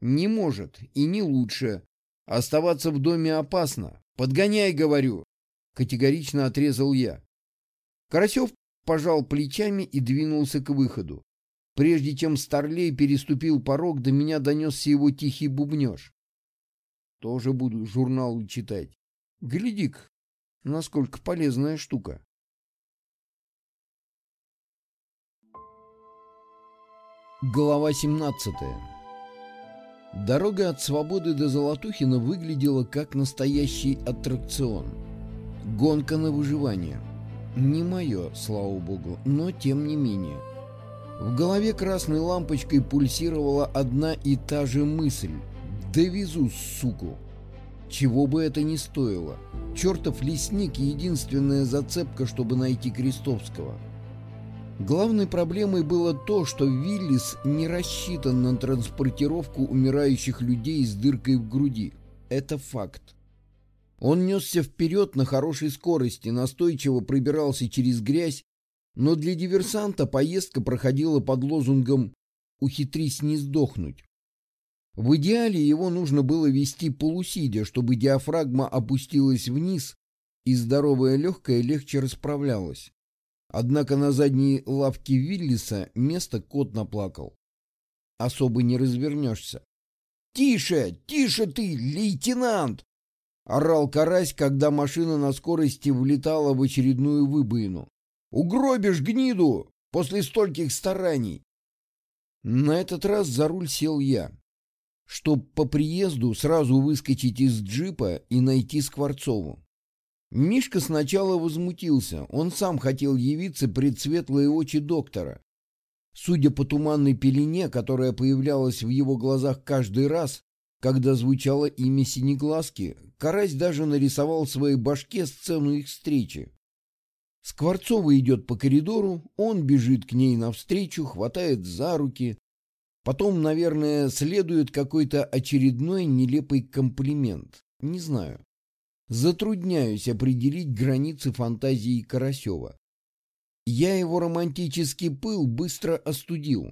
Не может и не лучше. Оставаться в доме опасно. Подгоняй, говорю. Категорично отрезал я. Карасев пожал плечами и двинулся к выходу. Прежде чем Старлей переступил порог, до меня донесся его тихий бубнеж. Тоже буду журналы читать. гляди насколько полезная штука. Глава 17 Дорога от Свободы до Золотухина выглядела как настоящий аттракцион. Гонка на выживание. Не мое, слава богу, но тем не менее. В голове красной лампочкой пульсировала одна и та же мысль. «Довезу, суку!» Чего бы это ни стоило. Чертов лесник — единственная зацепка, чтобы найти Крестовского. Главной проблемой было то, что Виллис не рассчитан на транспортировку умирающих людей с дыркой в груди. Это факт. Он несся вперед на хорошей скорости, настойчиво пробирался через грязь, но для диверсанта поездка проходила под лозунгом «Ухитрись не сдохнуть». В идеале его нужно было вести полусидя, чтобы диафрагма опустилась вниз, и здоровая легкая легче расправлялась. Однако на задней лавке Виллиса место кот наплакал. Особо не развернешься. «Тише! Тише ты, лейтенант!» Орал карась, когда машина на скорости влетала в очередную выбоину. «Угробишь гниду после стольких стараний!» На этот раз за руль сел я, чтоб по приезду сразу выскочить из джипа и найти Скворцову. Мишка сначала возмутился. Он сам хотел явиться пред светлые очи доктора. Судя по туманной пелене, которая появлялась в его глазах каждый раз, когда звучало имя Синеглазки, Карась даже нарисовал в своей башке сцену их встречи. Скворцова идет по коридору, он бежит к ней навстречу, хватает за руки. Потом, наверное, следует какой-то очередной нелепый комплимент. Не знаю затрудняюсь определить границы фантазии Карасева. Я его романтический пыл быстро остудил.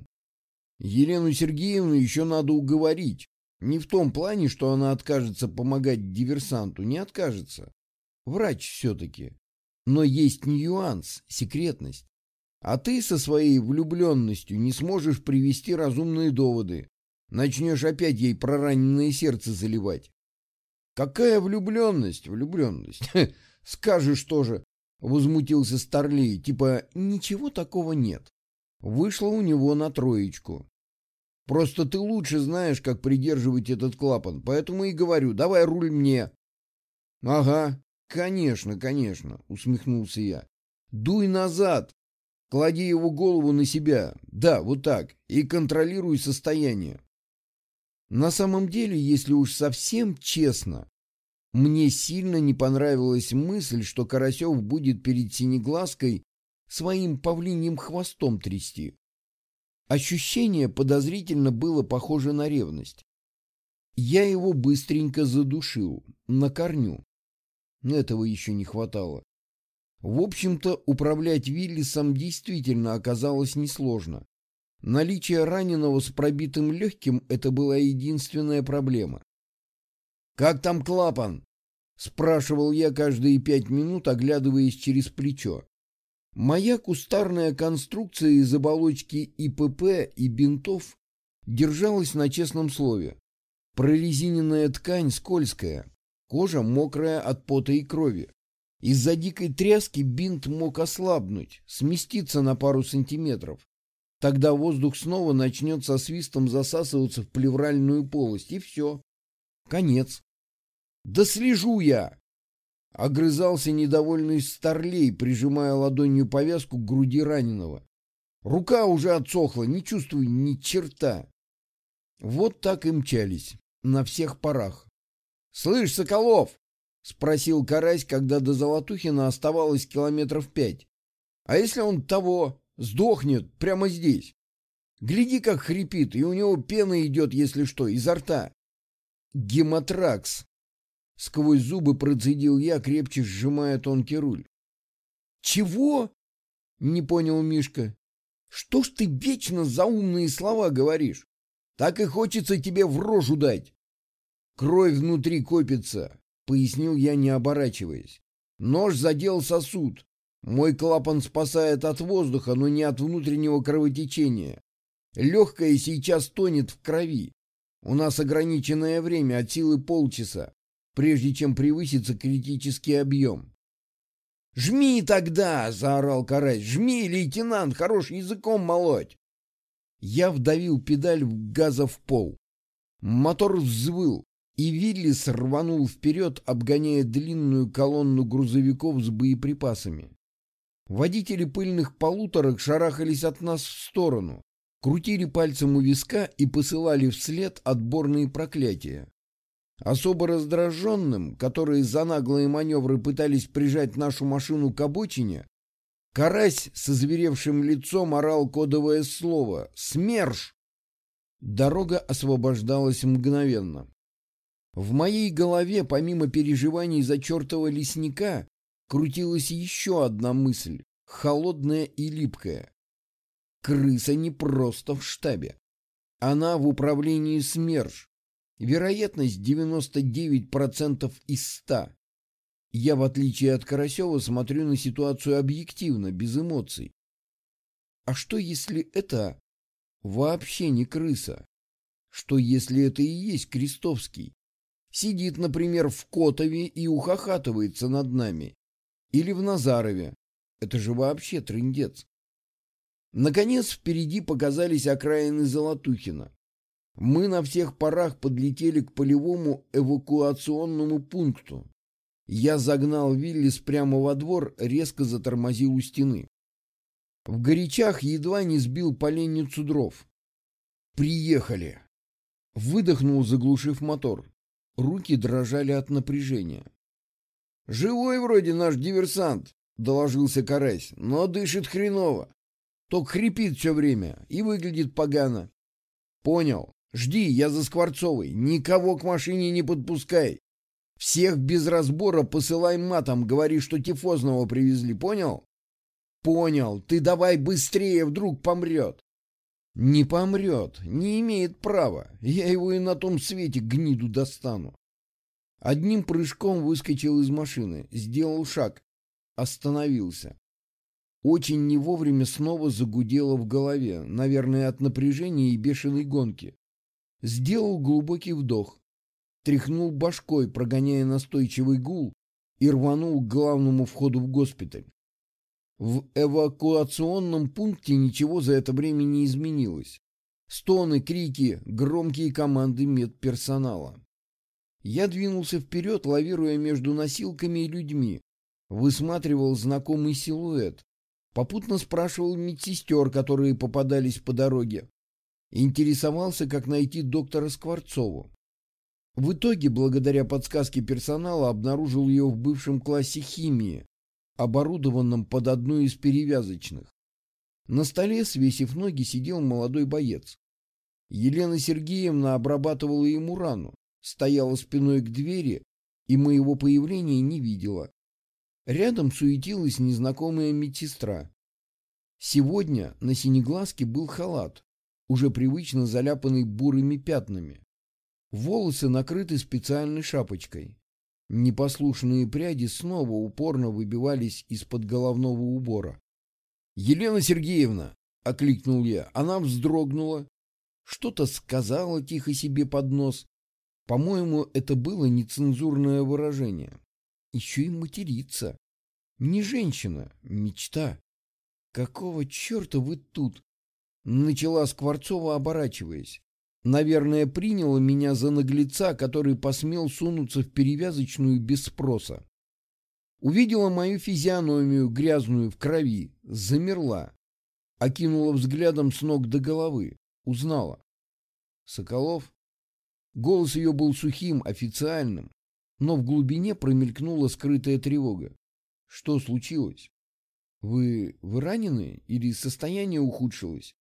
Елену Сергеевну еще надо уговорить. Не в том плане, что она откажется помогать диверсанту, не откажется. Врач все-таки. Но есть нюанс, секретность. А ты со своей влюбленностью не сможешь привести разумные доводы. Начнешь опять ей прораненное сердце заливать. Какая влюбленность, влюбленность? Скажешь тоже, возмутился Старлей, типа ничего такого нет. Вышло у него на троечку. Просто ты лучше знаешь, как придерживать этот клапан, поэтому и говорю, давай руль мне. Ага, конечно, конечно, усмехнулся я. Дуй назад, клади его голову на себя, да, вот так, и контролируй состояние. На самом деле, если уж совсем честно, мне сильно не понравилась мысль, что Карасев будет перед Синеглазкой своим павлиньим хвостом трясти. Ощущение подозрительно было похоже на ревность. Я его быстренько задушил, на корню. Этого еще не хватало. В общем-то, управлять Виллисом действительно оказалось несложно. Наличие раненого с пробитым легким – это была единственная проблема. «Как там клапан?» – спрашивал я каждые пять минут, оглядываясь через плечо. Моя кустарная конструкция из оболочки ИПП и бинтов держалась на честном слове. Прорезиненная ткань скользкая, кожа мокрая от пота и крови. Из-за дикой тряски бинт мог ослабнуть, сместиться на пару сантиметров. Тогда воздух снова начнет со свистом засасываться в плевральную полость, и все. Конец. «Да слежу я!» Огрызался недовольный старлей, прижимая ладонью повязку к груди раненого. Рука уже отсохла, не чувствую ни черта. Вот так и мчались, на всех парах. «Слышь, Соколов!» — спросил Карась, когда до Золотухина оставалось километров пять. «А если он того, сдохнет прямо здесь? Гляди, как хрипит, и у него пена идет, если что, изо рта. Гематракс. Сквозь зубы процедил я, крепче сжимая тонкий руль. «Чего?» — не понял Мишка. «Что ж ты вечно за умные слова говоришь? Так и хочется тебе в рожу дать. Кровь внутри копится, пояснил я, не оборачиваясь. Нож задел сосуд. Мой клапан спасает от воздуха, но не от внутреннего кровотечения. Легкое сейчас тонет в крови. У нас ограниченное время от силы полчаса, прежде чем превысится критический объем. «Жми тогда!» — заорал Карась. «Жми, лейтенант, хорош языком молоть!» Я вдавил педаль газа в пол. Мотор взвыл, и Виллис рванул вперед, обгоняя длинную колонну грузовиков с боеприпасами. Водители пыльных полуторок шарахались от нас в сторону, крутили пальцем у виска и посылали вслед отборные проклятия. Особо раздраженным, которые за наглые маневры пытались прижать нашу машину к обочине, Карась с озверевшим лицом орал кодовое слово «СМЕРШ!». Дорога освобождалась мгновенно. В моей голове, помимо переживаний за чертова лесника, крутилась еще одна мысль, холодная и липкая. Крыса не просто в штабе. Она в управлении СМЕРШ. Вероятность 99% из 100. Я, в отличие от Карасева, смотрю на ситуацию объективно, без эмоций. А что, если это вообще не крыса? Что, если это и есть Крестовский? Сидит, например, в Котове и ухахатывается над нами. Или в Назарове. Это же вообще трындец. Наконец, впереди показались окраины Золотухина. Мы на всех парах подлетели к полевому эвакуационному пункту. Я загнал Виллис прямо во двор, резко затормозил у стены. В горячах едва не сбил поленницу дров. «Приехали!» Выдохнул, заглушив мотор. Руки дрожали от напряжения. «Живой вроде наш диверсант», — доложился Карась, — «но дышит хреново. Только хрипит все время и выглядит погано». «Понял. Жди, я за Скворцовой. Никого к машине не подпускай. Всех без разбора посылай матом, говори, что тифозного привезли, понял? Понял. Ты давай быстрее, вдруг помрет. Не помрет, не имеет права. Я его и на том свете гниду достану. Одним прыжком выскочил из машины, сделал шаг, остановился. Очень не вовремя снова загудело в голове, наверное, от напряжения и бешеной гонки. Сделал глубокий вдох, тряхнул башкой, прогоняя настойчивый гул, и рванул к главному входу в госпиталь. В эвакуационном пункте ничего за это время не изменилось. Стоны, крики, громкие команды медперсонала. Я двинулся вперед, лавируя между носилками и людьми, высматривал знакомый силуэт, попутно спрашивал медсестер, которые попадались по дороге, интересовался, как найти доктора Скворцову. В итоге, благодаря подсказке персонала, обнаружил ее в бывшем классе химии, оборудованном под одну из перевязочных. На столе, свесив ноги, сидел молодой боец. Елена Сергеевна обрабатывала ему рану, стояла спиной к двери и моего появления не видела. Рядом суетилась незнакомая медсестра. Сегодня на синеглазке был халат, уже привычно заляпанный бурыми пятнами. Волосы накрыты специальной шапочкой. Непослушные пряди снова упорно выбивались из-под головного убора. «Елена Сергеевна!» — окликнул я. Она вздрогнула. Что-то сказала тихо себе под нос. По-моему, это было нецензурное выражение. Еще и материться. Не женщина, мечта. «Какого черта вы тут?» — начала Скворцова, оборачиваясь. Наверное, приняла меня за наглеца, который посмел сунуться в перевязочную без спроса. Увидела мою физиономию, грязную, в крови, замерла. Окинула взглядом с ног до головы. Узнала. Соколов? Голос ее был сухим, официальным, но в глубине промелькнула скрытая тревога. Что случилось? Вы, вы ранены или состояние ухудшилось?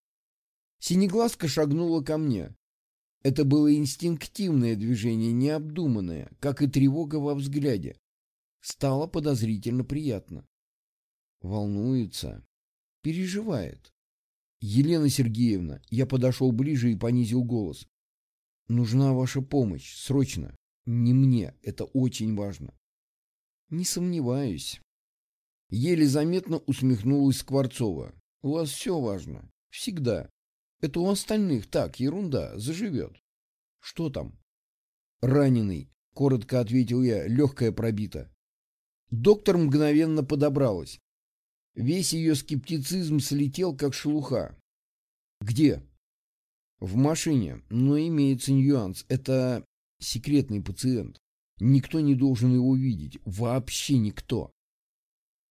Синеглазка шагнула ко мне. Это было инстинктивное движение, необдуманное, как и тревога во взгляде. Стало подозрительно приятно. Волнуется, переживает. Елена Сергеевна, я подошел ближе и понизил голос. Нужна ваша помощь, срочно. Не мне, это очень важно. Не сомневаюсь. Еле заметно усмехнулась Скворцова. У вас все важно. Всегда. Это у остальных так, ерунда, заживет. Что там? Раненый, коротко ответил я, легкая пробита. Доктор мгновенно подобралась. Весь ее скептицизм слетел, как шелуха. «Где?» «В машине, но имеется нюанс. Это секретный пациент. Никто не должен его видеть. Вообще никто».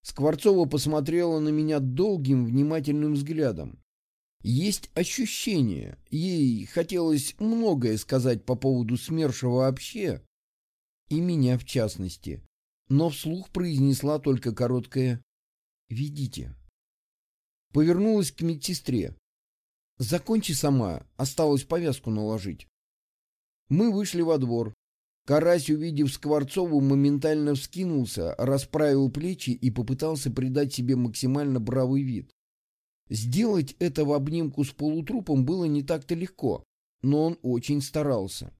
Скворцова посмотрела на меня долгим, внимательным взглядом. Есть ощущение, ей хотелось многое сказать по поводу СМЕРШа вообще, и меня в частности, но вслух произнесла только короткое «Ведите». Повернулась к медсестре. «Закончи сама, осталось повязку наложить». Мы вышли во двор. Карась, увидев Скворцову, моментально вскинулся, расправил плечи и попытался придать себе максимально бравый вид. Сделать это в обнимку с полутрупом было не так-то легко, но он очень старался.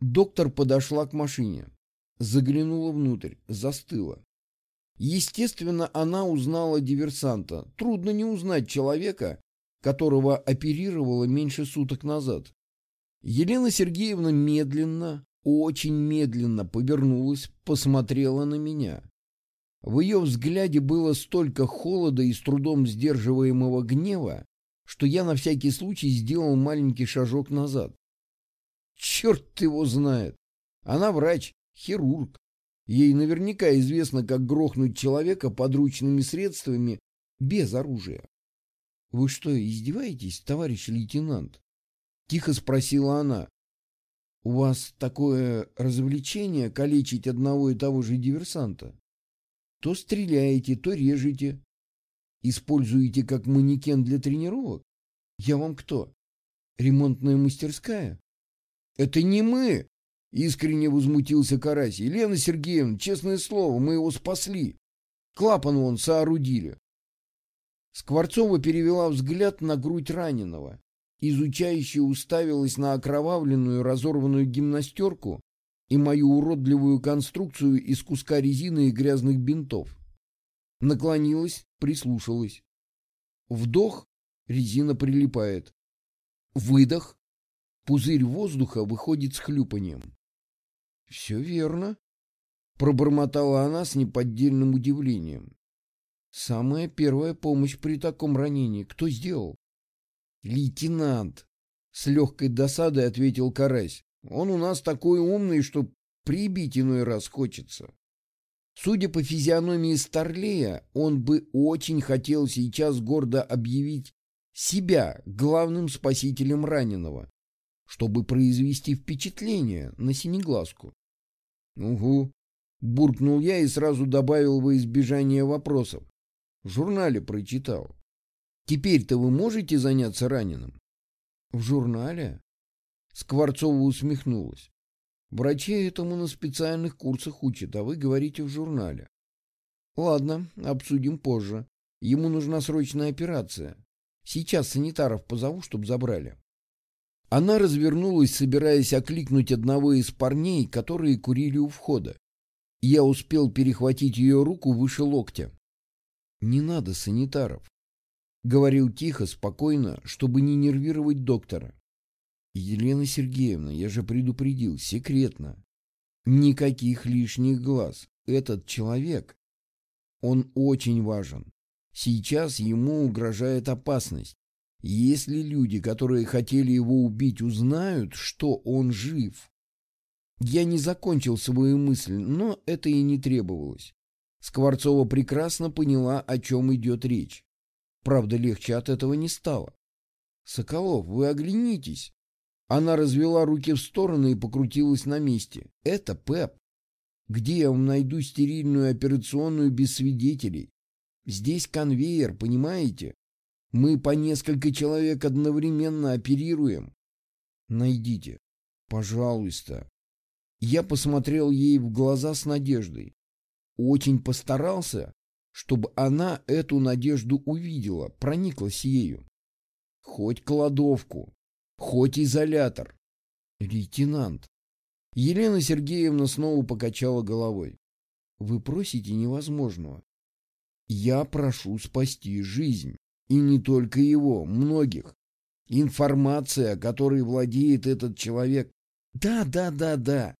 Доктор подошла к машине, заглянула внутрь, застыла. Естественно, она узнала диверсанта. Трудно не узнать человека, которого оперировала меньше суток назад. Елена Сергеевна медленно, очень медленно повернулась, посмотрела на меня. В ее взгляде было столько холода и с трудом сдерживаемого гнева, что я на всякий случай сделал маленький шажок назад. Черт его знает! Она врач, хирург. Ей наверняка известно, как грохнуть человека подручными средствами без оружия. — Вы что, издеваетесь, товарищ лейтенант? — тихо спросила она. — У вас такое развлечение калечить одного и того же диверсанта? То стреляете, то режете. Используете как манекен для тренировок? Я вам кто? Ремонтная мастерская? Это не мы! Искренне возмутился Карась. Елена Сергеевна, честное слово, мы его спасли. Клапан вон соорудили. Скворцова перевела взгляд на грудь раненого. Изучающе уставилась на окровавленную разорванную гимнастерку и мою уродливую конструкцию из куска резины и грязных бинтов. Наклонилась, прислушалась. Вдох, резина прилипает. Выдох, пузырь воздуха выходит с хлюпанием. «Все верно», — пробормотала она с неподдельным удивлением. «Самая первая помощь при таком ранении кто сделал?» «Лейтенант», — с легкой досадой ответил Карась. Он у нас такой умный, что прибить иной раз хочется. Судя по физиономии Старлея, он бы очень хотел сейчас гордо объявить себя главным спасителем раненого, чтобы произвести впечатление на синеглазку. «Угу», — буркнул я и сразу добавил во избежание вопросов. В журнале прочитал. «Теперь-то вы можете заняться раненым?» «В журнале?» Скворцова усмехнулась. Врачей этому на специальных курсах учат, а вы говорите в журнале. Ладно, обсудим позже. Ему нужна срочная операция. Сейчас санитаров позову, чтобы забрали. Она развернулась, собираясь окликнуть одного из парней, которые курили у входа. Я успел перехватить ее руку выше локтя. «Не надо санитаров», — говорил тихо, спокойно, чтобы не нервировать доктора. Елена Сергеевна, я же предупредил, секретно. Никаких лишних глаз. Этот человек, он очень важен. Сейчас ему угрожает опасность. Если люди, которые хотели его убить, узнают, что он жив... Я не закончил свою мысль, но это и не требовалось. Скворцова прекрасно поняла, о чем идет речь. Правда, легче от этого не стало. «Соколов, вы оглянитесь!» Она развела руки в стороны и покрутилась на месте. Это Пеп. Где я вам найду стерильную операционную без свидетелей? Здесь конвейер, понимаете? Мы по несколько человек одновременно оперируем. Найдите. Пожалуйста. Я посмотрел ей в глаза с надеждой. Очень постарался, чтобы она эту надежду увидела, прониклась ею. Хоть кладовку, хоть изолятор. Лейтенант. Елена Сергеевна снова покачала головой. Вы просите невозможного. Я прошу спасти жизнь. И не только его, многих. Информация, которой владеет этот человек. Да, да, да, да.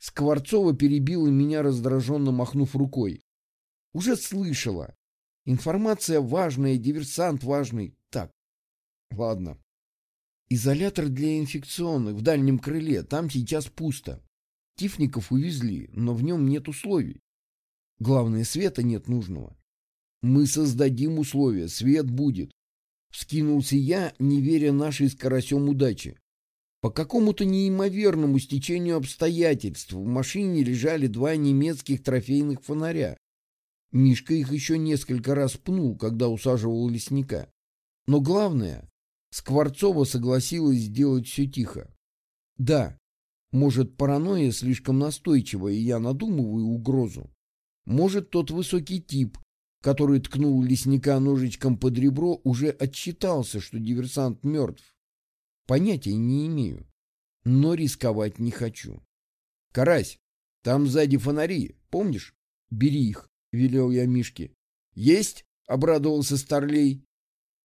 Скворцова перебила меня, раздраженно махнув рукой. Уже слышала. Информация важная, диверсант важный. Так, ладно. Изолятор для инфекционных в дальнем крыле. Там сейчас пусто. Тифников увезли, но в нем нет условий. Главное, света нет нужного. Мы создадим условия, свет будет. Вскинулся я, не веря нашей с карасем удачи. По какому-то неимоверному стечению обстоятельств в машине лежали два немецких трофейных фонаря. Мишка их еще несколько раз пнул, когда усаживал лесника. Но главное, Скворцова согласилась сделать все тихо. Да, может, паранойя слишком настойчива, и я надумываю угрозу. Может, тот высокий тип, который ткнул лесника ножичком под ребро, уже отчитался, что диверсант мертв. Понятия не имею, но рисковать не хочу. «Карась, там сзади фонари, помнишь? Бери их», — велел я Мишке. «Есть?» — обрадовался Старлей.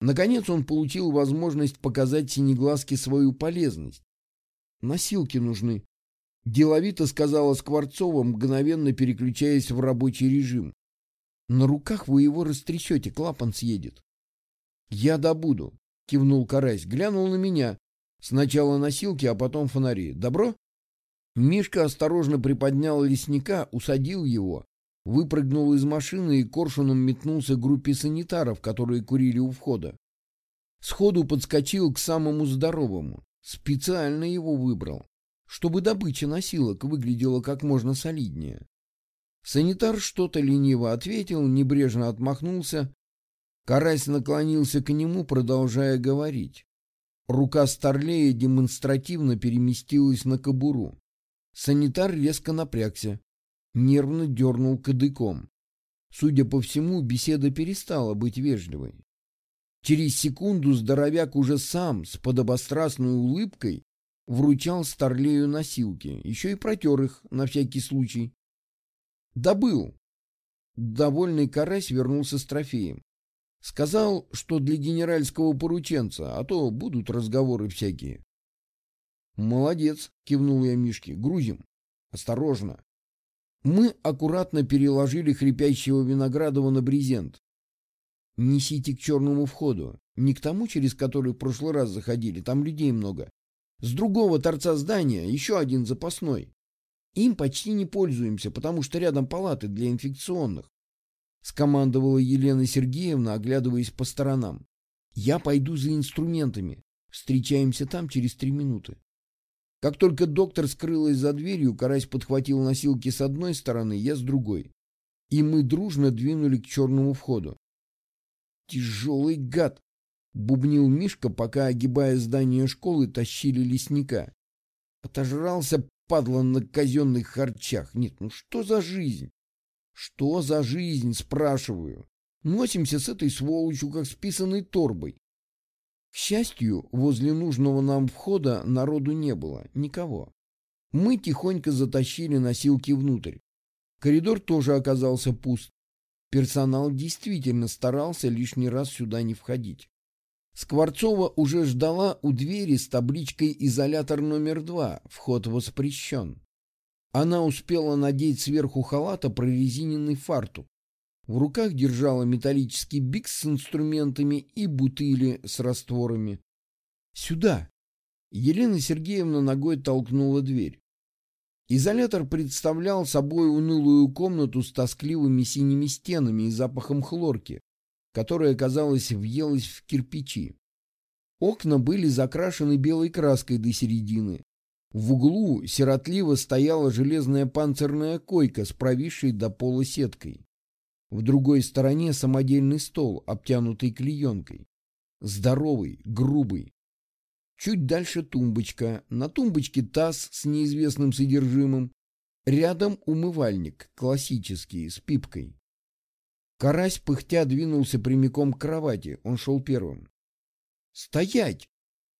Наконец он получил возможность показать Синеглазке свою полезность. «Носилки нужны», — деловито сказала Скворцова, мгновенно переключаясь в рабочий режим. На руках вы его растрясете, клапан съедет. Я добуду, кивнул Карась, глянул на меня. Сначала носилки, а потом фонари. Добро? Мишка осторожно приподнял лесника, усадил его, выпрыгнул из машины и коршуном метнулся к группе санитаров, которые курили у входа. Сходу подскочил к самому здоровому. Специально его выбрал, чтобы добыча носилок выглядела как можно солиднее. Санитар что-то лениво ответил, небрежно отмахнулся. Карась наклонился к нему, продолжая говорить. Рука Старлея демонстративно переместилась на кобуру. Санитар резко напрягся, нервно дернул кадыком. Судя по всему, беседа перестала быть вежливой. Через секунду здоровяк уже сам, с подобострастной улыбкой, вручал Старлею носилки, еще и протер их, на всякий случай. Добыл. Довольный карась вернулся с трофеем. Сказал, что для генеральского порученца, а то будут разговоры всякие. Молодец, кивнул я Мишке. Грузим. Осторожно. Мы аккуратно переложили хрипящего Виноградова на брезент. Несите к черному входу. Не к тому, через который в прошлый раз заходили, там людей много. С другого торца здания еще один запасной. Им почти не пользуемся, потому что рядом палаты для инфекционных. Скомандовала Елена Сергеевна, оглядываясь по сторонам. Я пойду за инструментами. Встречаемся там через три минуты. Как только доктор скрылась за дверью, Карась подхватил носилки с одной стороны, я с другой. И мы дружно двинули к черному входу. «Тяжелый гад!» — бубнил Мишка, пока, огибая здание школы, тащили лесника. Отожрался падла на казенных харчах. Нет, ну что за жизнь? Что за жизнь, спрашиваю? Носимся с этой сволочью, как с писаной торбой. К счастью, возле нужного нам входа народу не было, никого. Мы тихонько затащили носилки внутрь. Коридор тоже оказался пуст. Персонал действительно старался лишний раз сюда не входить. Скворцова уже ждала у двери с табличкой «Изолятор номер два. Вход воспрещен». Она успела надеть сверху халата прорезиненный фартук. В руках держала металлический бикс с инструментами и бутыли с растворами. «Сюда!» Елена Сергеевна ногой толкнула дверь. Изолятор представлял собой унылую комнату с тоскливыми синими стенами и запахом хлорки, которая, казалось, въелась в кирпичи. Окна были закрашены белой краской до середины. В углу сиротливо стояла железная панцирная койка с провисшей до пола сеткой. В другой стороне самодельный стол, обтянутый клеенкой. Здоровый, грубый. Чуть дальше тумбочка. На тумбочке таз с неизвестным содержимым. Рядом умывальник, классический, с пипкой. Карась пыхтя двинулся прямиком к кровати. Он шел первым. «Стоять!» —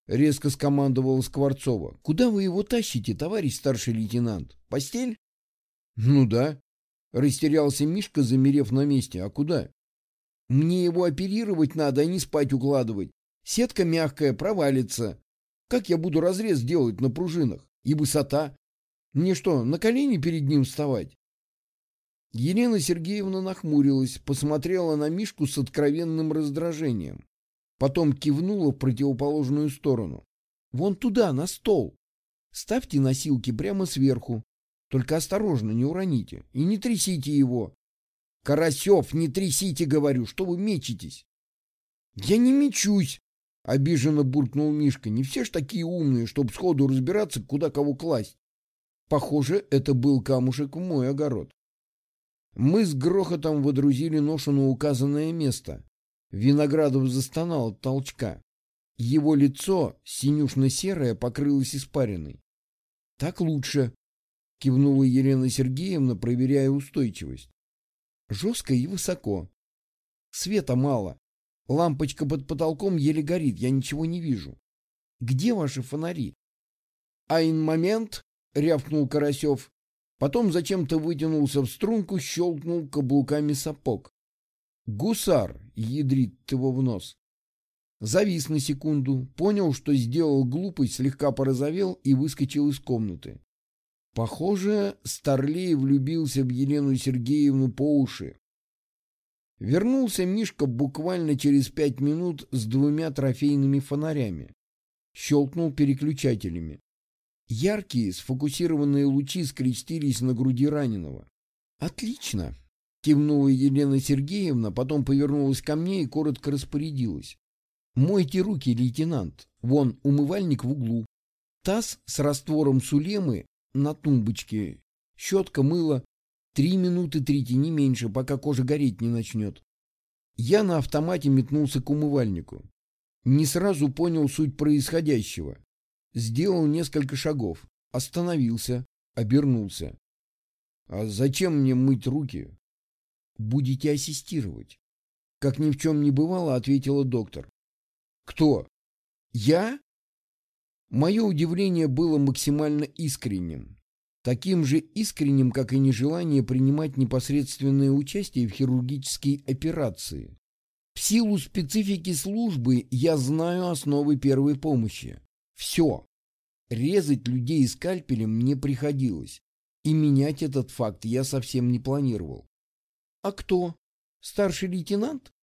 резко скомандовала Скворцова. «Куда вы его тащите, товарищ старший лейтенант? Постель?» «Ну да», — растерялся Мишка, замерев на месте. «А куда?» «Мне его оперировать надо, а не спать укладывать. Сетка мягкая, провалится. Как я буду разрез делать на пружинах? И высота? Мне что, на колени перед ним вставать?» Елена Сергеевна нахмурилась, посмотрела на Мишку с откровенным раздражением. Потом кивнула в противоположную сторону. «Вон туда, на стол. Ставьте носилки прямо сверху. Только осторожно, не уроните. И не трясите его. Карасев, не трясите, говорю, что вы мечетесь?» «Я не мечусь!» — обиженно буркнул Мишка. «Не все ж такие умные, чтобы сходу разбираться, куда кого класть. Похоже, это был камушек в мой огород. Мы с грохотом водрузили ношу на указанное место. Виноградов застонал от толчка. Его лицо, синюшно-серое, покрылось испариной. — Так лучше, — кивнула Елена Сергеевна, проверяя устойчивость. Жестко и высоко. Света мало. Лампочка под потолком еле горит, я ничего не вижу. Где ваши фонари? — Айн момент, — рявкнул Карасев. Потом зачем-то вытянулся в струнку, щелкнул каблуками сапог. Гусар ядрит его в нос. Завис на секунду, понял, что сделал глупость, слегка порозовел и выскочил из комнаты. Похоже, Старлей влюбился в Елену Сергеевну по уши. Вернулся Мишка буквально через пять минут с двумя трофейными фонарями. Щелкнул переключателями. Яркие, сфокусированные лучи скрестились на груди раненого. «Отлично!» — кивнула Елена Сергеевна, потом повернулась ко мне и коротко распорядилась. «Мойте руки, лейтенант. Вон, умывальник в углу. Таз с раствором сулемы на тумбочке. Щетка, мыло. Три минуты трите, не меньше, пока кожа гореть не начнет». Я на автомате метнулся к умывальнику. Не сразу понял суть происходящего. Сделал несколько шагов, остановился, обернулся. «А зачем мне мыть руки?» «Будете ассистировать». Как ни в чем не бывало, ответила доктор. «Кто? Я?» Мое удивление было максимально искренним. Таким же искренним, как и нежелание принимать непосредственное участие в хирургической операции. В силу специфики службы я знаю основы первой помощи. Все. Резать людей скальпелем не приходилось. И менять этот факт я совсем не планировал. «А кто? Старший лейтенант?»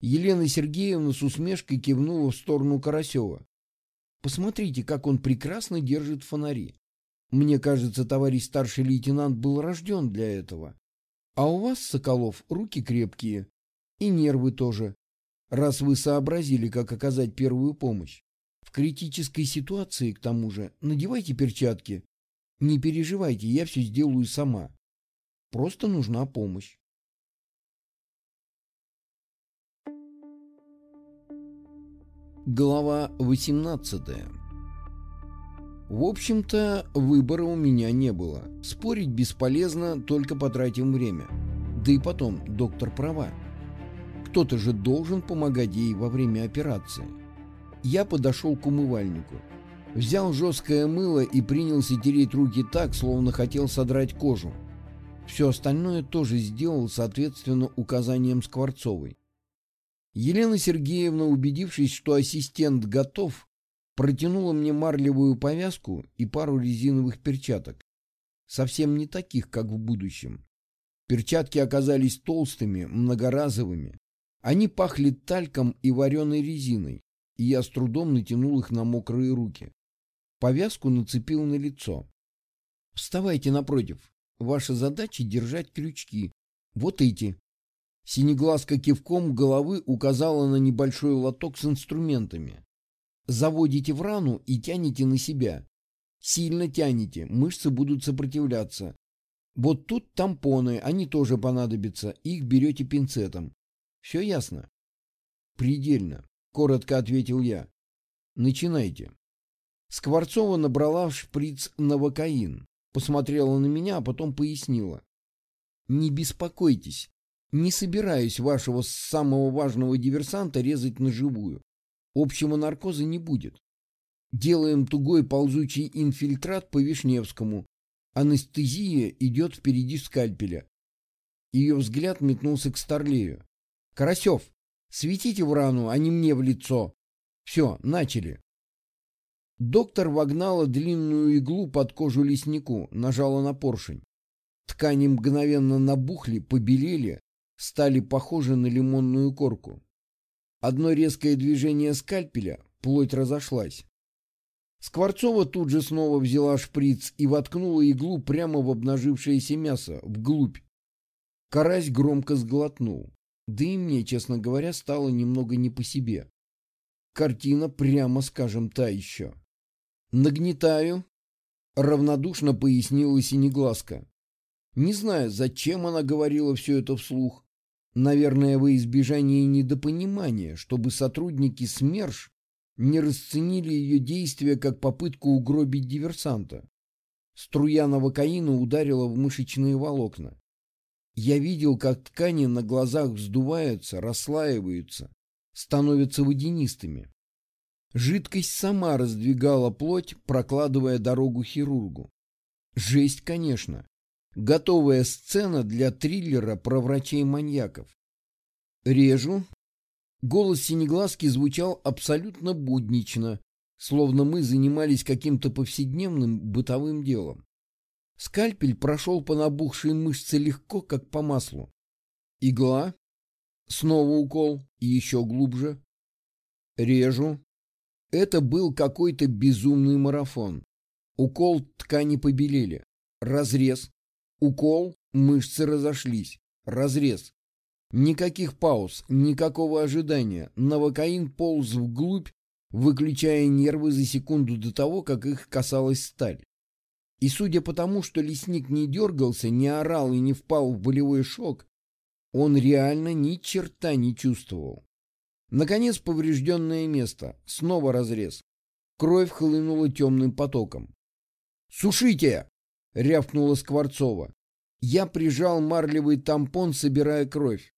Елена Сергеевна с усмешкой кивнула в сторону Карасева. «Посмотрите, как он прекрасно держит фонари. Мне кажется, товарищ старший лейтенант был рожден для этого. А у вас, Соколов, руки крепкие. И нервы тоже, раз вы сообразили, как оказать первую помощь критической ситуации, к тому же, надевайте перчатки. Не переживайте, я все сделаю сама. Просто нужна помощь. Глава 18 В общем-то, выбора у меня не было. Спорить бесполезно, только потратим время. Да и потом, доктор права. Кто-то же должен помогать ей во время операции. Я подошел к умывальнику. Взял жесткое мыло и принялся тереть руки так, словно хотел содрать кожу. Все остальное тоже сделал, соответственно, указаниям Скворцовой. Елена Сергеевна, убедившись, что ассистент готов, протянула мне марлевую повязку и пару резиновых перчаток. Совсем не таких, как в будущем. Перчатки оказались толстыми, многоразовыми. Они пахли тальком и вареной резиной и я с трудом натянул их на мокрые руки. Повязку нацепил на лицо. «Вставайте напротив. Ваша задача — держать крючки. Вот эти». Синеглазка кивком головы указала на небольшой лоток с инструментами. «Заводите в рану и тянете на себя. Сильно тянете, мышцы будут сопротивляться. Вот тут тампоны, они тоже понадобятся, их берете пинцетом. Все ясно?» «Предельно коротко ответил я. Начинайте. Скворцова набрала в шприц новокаин, посмотрела на меня, а потом пояснила. Не беспокойтесь, не собираюсь вашего самого важного диверсанта резать на живую. Общего наркоза не будет. Делаем тугой ползучий инфильтрат по Вишневскому. Анестезия идет впереди скальпеля. Ее взгляд метнулся к Старлею. «Карасев, светите в рану, а не мне в лицо. Все, начали». Доктор вогнала длинную иглу под кожу леснику, нажала на поршень. Ткани мгновенно набухли, побелели, стали похожи на лимонную корку. Одно резкое движение скальпеля, плоть разошлась. Скворцова тут же снова взяла шприц и воткнула иглу прямо в обнажившееся мясо, вглубь. Карась громко сглотнул. Да и мне, честно говоря, стало немного не по себе. Картина, прямо скажем, та еще. «Нагнетаю», — равнодушно пояснила Синеглазка. Не знаю, зачем она говорила все это вслух. Наверное, во избежание недопонимания, чтобы сотрудники СМЕРШ не расценили ее действия как попытку угробить диверсанта. Струя новокаина ударила в мышечные волокна. Я видел, как ткани на глазах вздуваются, расслаиваются, становятся водянистыми. Жидкость сама раздвигала плоть, прокладывая дорогу хирургу. Жесть, конечно. Готовая сцена для триллера про врачей-маньяков. Режу, Голос Синеглазки звучал абсолютно буднично, словно мы занимались каким-то повседневным бытовым делом. Скальпель прошел по набухшей мышце легко, как по маслу. Игла, снова укол и еще глубже. Режу. Это был какой-то безумный марафон. Укол ткани побелели. Разрез. Укол, мышцы разошлись. Разрез. Никаких пауз, никакого ожидания. Новокаин полз вглубь, выключая нервы за секунду до того, как их касалась сталь. И судя по тому, что лесник не дергался, не орал и не впал в болевой шок, он реально ни черта не чувствовал. Наконец поврежденное место. Снова разрез. Кровь хлынула темным потоком. «Сушите!» — рявкнула Скворцова. Я прижал марлевый тампон, собирая кровь.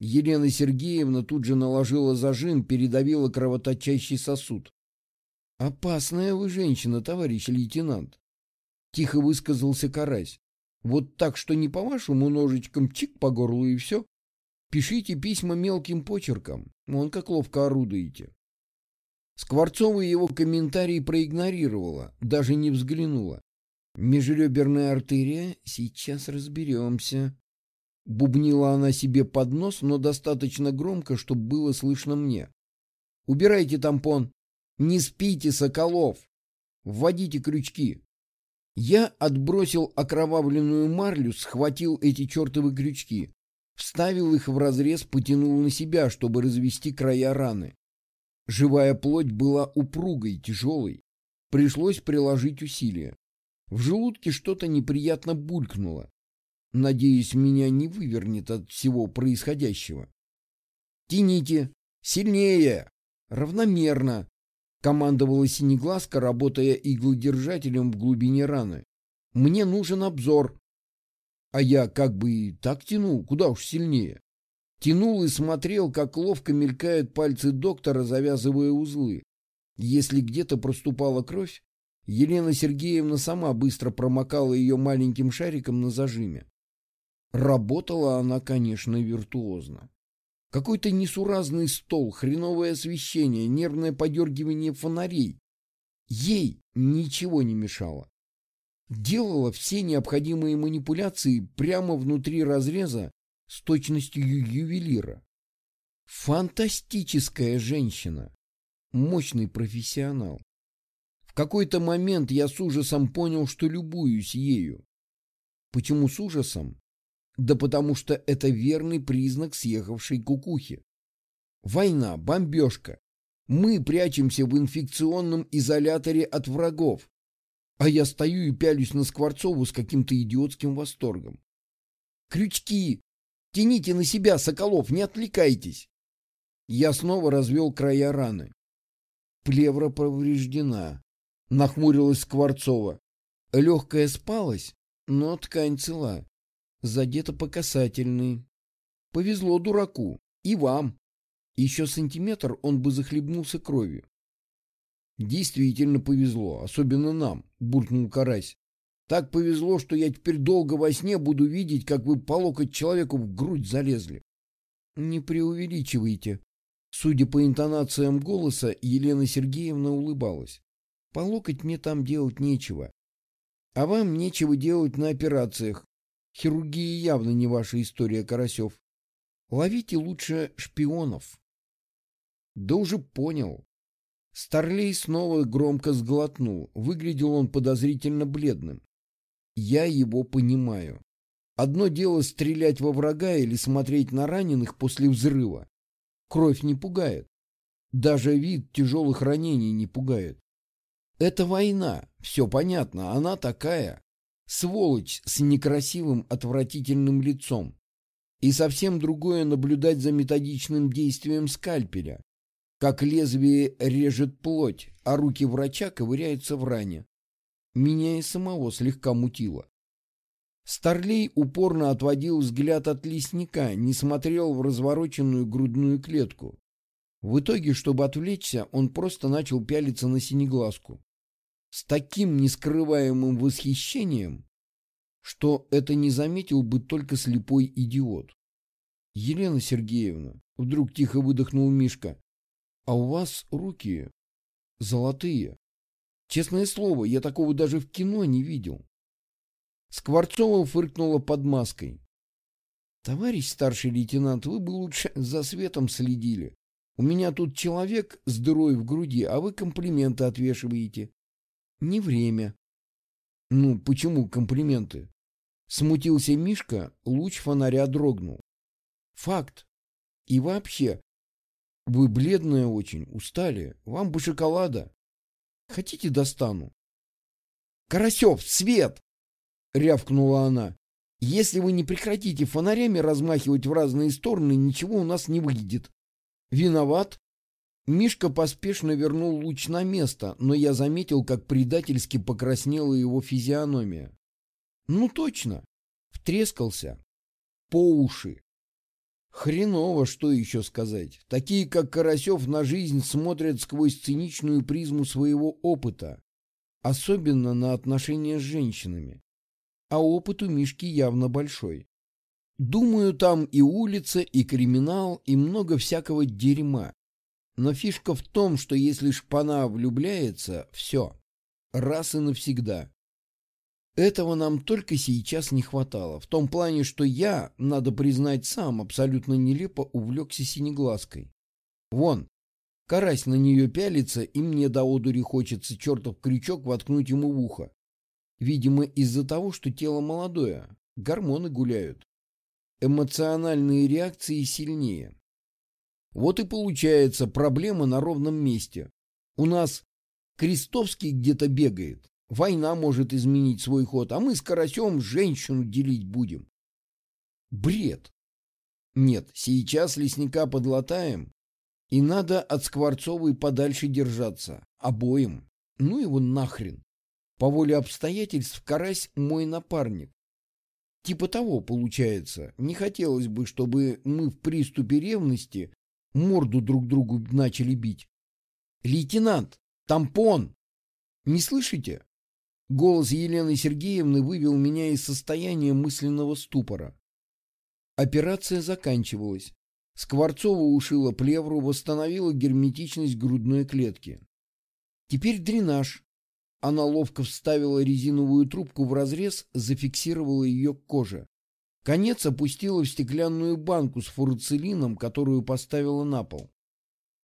Елена Сергеевна тут же наложила зажим, передавила кровоточащий сосуд. «Опасная вы женщина, товарищ лейтенант», — тихо высказался Карась. «Вот так, что не по-вашему ножичком чик по горлу и все. Пишите письма мелким почерком, вон как ловко орудуете». Скворцова его комментарий проигнорировала, даже не взглянула. Межреберная артерия, сейчас разберемся. Бубнила она себе под нос, но достаточно громко, чтобы было слышно мне. «Убирайте тампон! Не спите, Соколов! Вводите крючки!» Я отбросил окровавленную марлю, схватил эти чертовы крючки, вставил их в разрез, потянул на себя, чтобы развести края раны. Живая плоть была упругой, тяжелой. Пришлось приложить усилия. В желудке что-то неприятно булькнуло. Надеюсь, меня не вывернет от всего происходящего. «Тяните! Сильнее! Равномерно!» — командовала Синеглазка, работая иглодержателем в глубине раны. «Мне нужен обзор!» А я как бы и так тянул, куда уж сильнее. Тянул и смотрел, как ловко мелькают пальцы доктора, завязывая узлы. Если где-то проступала кровь, Елена Сергеевна сама быстро промокала ее маленьким шариком на зажиме. Работала она, конечно, виртуозно. Какой-то несуразный стол, хреновое освещение, нервное подергивание фонарей. Ей ничего не мешало. Делала все необходимые манипуляции прямо внутри разреза с точностью ювелира. Фантастическая женщина. Мощный профессионал. Какой-то момент я с ужасом понял, что любуюсь ею. Почему с ужасом? Да потому что это верный признак съехавшей кукухи. Война, бомбежка. Мы прячемся в инфекционном изоляторе от врагов. А я стою и пялюсь на Скворцову с каким-то идиотским восторгом. Крючки! Тяните на себя, Соколов, не отвлекайтесь! Я снова развел края раны. Плевра повреждена. Нахмурилась Скворцова. Легкая спалась, но ткань цела задето по касательной. Повезло дураку. И вам. Еще сантиметр он бы захлебнулся кровью. Действительно повезло, особенно нам, буркнул Карась. Так повезло, что я теперь долго во сне буду видеть, как вы по локоть человеку в грудь залезли. Не преувеличивайте. Судя по интонациям голоса, Елена Сергеевна улыбалась. По локоть мне там делать нечего. А вам нечего делать на операциях. Хирургия явно не ваша история, Карасев. Ловите лучше шпионов. Да уже понял. Старлей снова громко сглотнул. Выглядел он подозрительно бледным. Я его понимаю. Одно дело стрелять во врага или смотреть на раненых после взрыва. Кровь не пугает. Даже вид тяжелых ранений не пугает. Это война, все понятно, она такая. Сволочь с некрасивым отвратительным лицом. И совсем другое наблюдать за методичным действием скальпеля. Как лезвие режет плоть, а руки врача ковыряются в ране. Меня и самого слегка мутило. Старлей упорно отводил взгляд от лесника, не смотрел в развороченную грудную клетку. В итоге, чтобы отвлечься, он просто начал пялиться на синеглазку. С таким нескрываемым восхищением, что это не заметил бы только слепой идиот. «Елена Сергеевна», — вдруг тихо выдохнул Мишка, — «а у вас руки золотые». Честное слово, я такого даже в кино не видел. Скворцова фыркнула под маской. Товарищ старший лейтенант, вы бы лучше за светом следили. У меня тут человек с дырой в груди, а вы комплименты отвешиваете. Не время. Ну, почему комплименты? Смутился Мишка, луч фонаря дрогнул. Факт. И вообще, вы бледная очень, устали. Вам бы шоколада. Хотите, достану? «Карасев, свет!» — рявкнула она. «Если вы не прекратите фонарями размахивать в разные стороны, ничего у нас не выйдет». «Виноват?» Мишка поспешно вернул луч на место, но я заметил, как предательски покраснела его физиономия. «Ну точно!» Втрескался. По уши. Хреново, что еще сказать. Такие, как Карасев, на жизнь смотрят сквозь циничную призму своего опыта, особенно на отношения с женщинами. А опыт у Мишки явно большой. Думаю, там и улица, и криминал, и много всякого дерьма. Но фишка в том, что если шпана влюбляется, все, раз и навсегда. Этого нам только сейчас не хватало, в том плане, что я, надо признать сам, абсолютно нелепо увлекся синеглазкой. Вон, карась на нее пялится, и мне до одури хочется чертов крючок воткнуть ему в ухо. Видимо, из-за того, что тело молодое, гормоны гуляют. Эмоциональные реакции сильнее. Вот и получается проблема на ровном месте. У нас Крестовский где-то бегает, Война может изменить свой ход, а мы с Карасем женщину делить будем. Бред. Нет, сейчас лесника подлатаем, и надо от Скворцовой подальше держаться. Обоим. Ну его нахрен. По воле обстоятельств Карась мой напарник. Типа того получается. Не хотелось бы, чтобы мы в приступе ревности морду друг другу начали бить. Лейтенант, тампон! Не слышите? Голос Елены Сергеевны вывел меня из состояния мысленного ступора. Операция заканчивалась. Скворцова ушила плевру, восстановила герметичность грудной клетки. Теперь дренаж. Она ловко вставила резиновую трубку в разрез, зафиксировала ее к коже. Конец опустила в стеклянную банку с фурацилином, которую поставила на пол.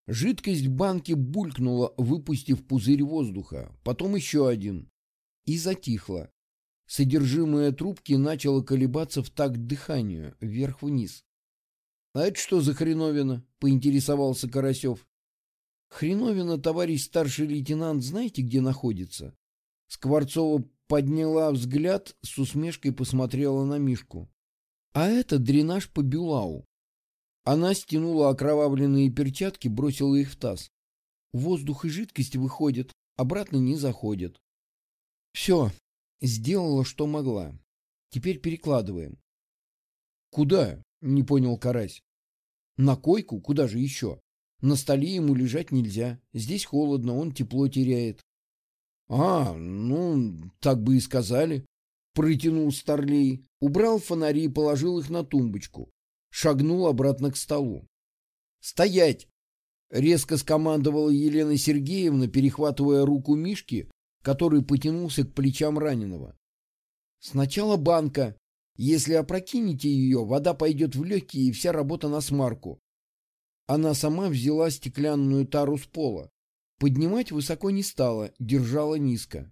Жидкость в банке булькнула, выпустив пузырь воздуха. Потом еще один и затихло. Содержимое трубки начало колебаться в такт дыханию, вверх-вниз. — А это что за хреновина? — поинтересовался Карасев. — Хреновина, товарищ старший лейтенант, знаете, где находится? Скворцова подняла взгляд, с усмешкой посмотрела на Мишку. — А это дренаж по Бюлау. Она стянула окровавленные перчатки, бросила их в таз. Воздух и жидкость выходят, обратно не заходят. Все, сделала, что могла. Теперь перекладываем. Куда? Не понял Карась. На койку? Куда же еще? На столе ему лежать нельзя. Здесь холодно, он тепло теряет. — А, ну, так бы и сказали. Протянул Старлей, убрал фонари и положил их на тумбочку. Шагнул обратно к столу. «Стоять!» — резко скомандовала Елена Сергеевна, перехватывая руку Мишки, который потянулся к плечам раненого. «Сначала банка. Если опрокинете ее, вода пойдет в легкие и вся работа на смарку. Она сама взяла стеклянную тару с пола. Поднимать высоко не стала, держала низко.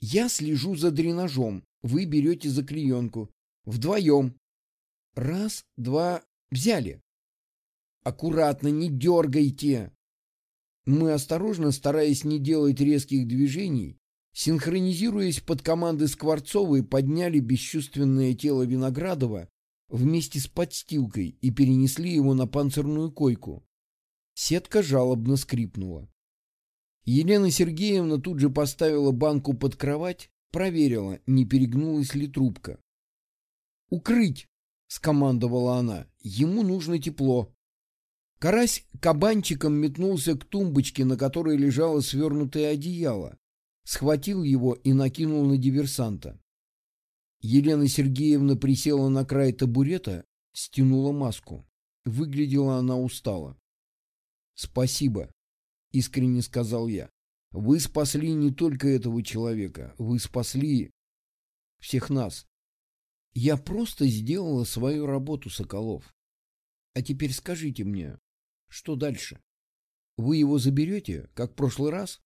Я слежу за дренажом, вы берете за клеенку. Вдвоем. Раз, два, взяли. Аккуратно, не дергайте. Мы осторожно, стараясь не делать резких движений, синхронизируясь под команды Скворцовой, подняли бесчувственное тело Виноградова вместе с подстилкой и перенесли его на панцирную койку. Сетка жалобно скрипнула. Елена Сергеевна тут же поставила банку под кровать, проверила, не перегнулась ли трубка. «Укрыть!» — скомандовала она. «Ему нужно тепло». Карась кабанчиком метнулся к тумбочке, на которой лежало свернутое одеяло, схватил его и накинул на диверсанта. Елена Сергеевна присела на край табурета, стянула маску. Выглядела она устало. «Спасибо», — искренне сказал я. «Вы спасли не только этого человека, вы спасли всех нас. Я просто сделала свою работу, Соколов. А теперь скажите мне, что дальше? Вы его заберете, как в прошлый раз?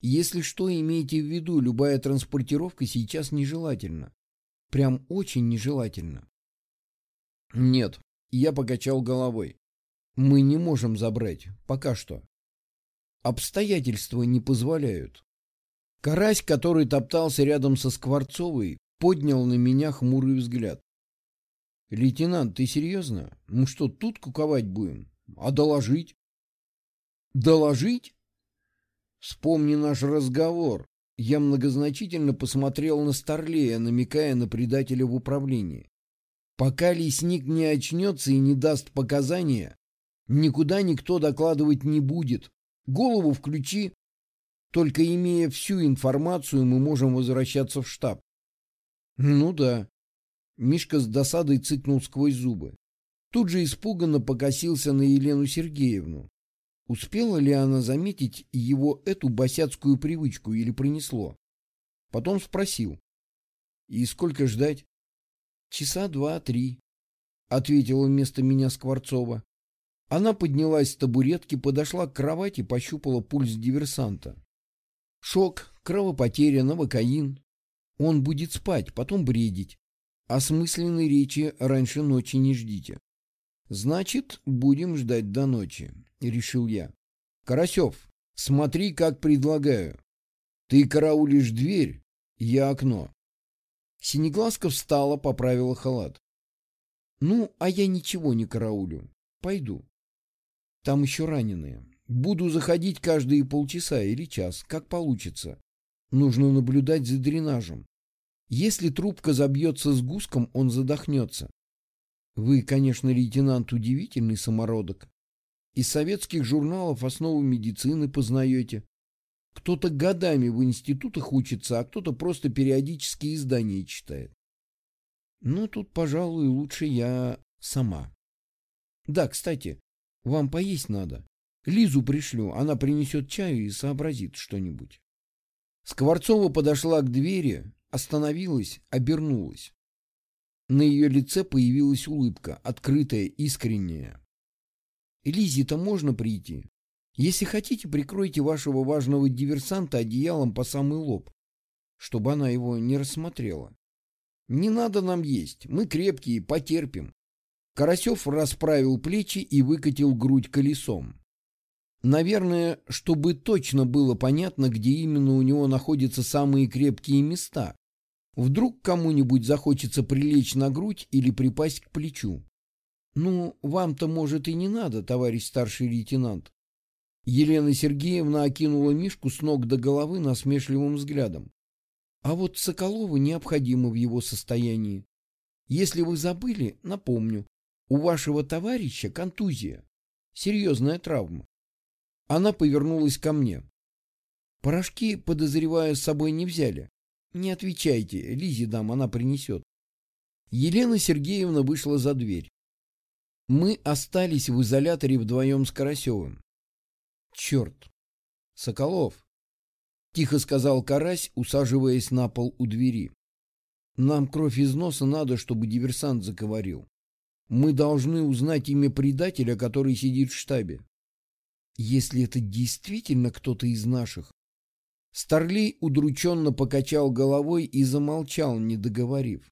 Если что, имейте в виду, любая транспортировка сейчас нежелательна. Прям очень нежелательно. Нет, я покачал головой. Мы не можем забрать, пока что. Обстоятельства не позволяют. Карась, который топтался рядом со Скворцовой, поднял на меня хмурый взгляд. «Лейтенант, ты серьезно? Мы что, тут куковать будем? А доложить?» «Доложить?» «Вспомни наш разговор. Я многозначительно посмотрел на Старлея, намекая на предателя в управлении. Пока лесник не очнется и не даст показания, никуда никто докладывать не будет. Голову включи. Только имея всю информацию, мы можем возвращаться в штаб. Ну да. Мишка с досадой цыкнул сквозь зубы. Тут же испуганно покосился на Елену Сергеевну. Успела ли она заметить его эту босяцкую привычку или пронесло? Потом спросил. «И сколько ждать?» «Часа два-три», — ответила вместо меня Скворцова. Она поднялась с табуретки, подошла к кровати, пощупала пульс диверсанта. Шок, кровопотеря, новокаин. Он будет спать, потом бредить. Осмысленной речи раньше ночи не ждите. Значит, будем ждать до ночи. — решил я. «Карасев, смотри, как предлагаю. Ты караулишь дверь, я окно». Синеглазка встала, поправила халат. «Ну, а я ничего не караулю. Пойду. Там еще раненые. Буду заходить каждые полчаса или час, как получится. Нужно наблюдать за дренажем. Если трубка забьется с гуском, он задохнется. Вы, конечно, лейтенант, удивительный самородок. Из советских журналов основы медицины познаете. Кто-то годами в институтах учится, а кто-то просто периодические издания читает. Ну, тут, пожалуй, лучше я сама. Да, кстати, вам поесть надо. Лизу пришлю, она принесет чаю и сообразит что-нибудь. Скворцова подошла к двери, остановилась, обернулась. На ее лице появилась улыбка, открытая, искренняя. Лизе-то можно прийти. Если хотите, прикройте вашего важного диверсанта одеялом по самый лоб, чтобы она его не рассмотрела. Не надо нам есть, мы крепкие, потерпим. Карасев расправил плечи и выкатил грудь колесом. Наверное, чтобы точно было понятно, где именно у него находятся самые крепкие места. Вдруг кому-нибудь захочется прилечь на грудь или припасть к плечу. «Ну, вам-то, может, и не надо, товарищ старший лейтенант». Елена Сергеевна окинула Мишку с ног до головы насмешливым взглядом. «А вот Соколову необходимо в его состоянии. Если вы забыли, напомню, у вашего товарища контузия. Серьезная травма. Она повернулась ко мне. Порошки, подозревая, с собой не взяли. Не отвечайте, Лизе дам, она принесет. Елена Сергеевна вышла за дверь. Мы остались в изоляторе вдвоем с Карасевым. Черт! Соколов! Тихо сказал Карась, усаживаясь на пол у двери. Нам кровь из носа надо, чтобы диверсант заговорил. Мы должны узнать имя предателя, который сидит в штабе. Если это действительно кто-то из наших... Старлей удрученно покачал головой и замолчал, не договорив.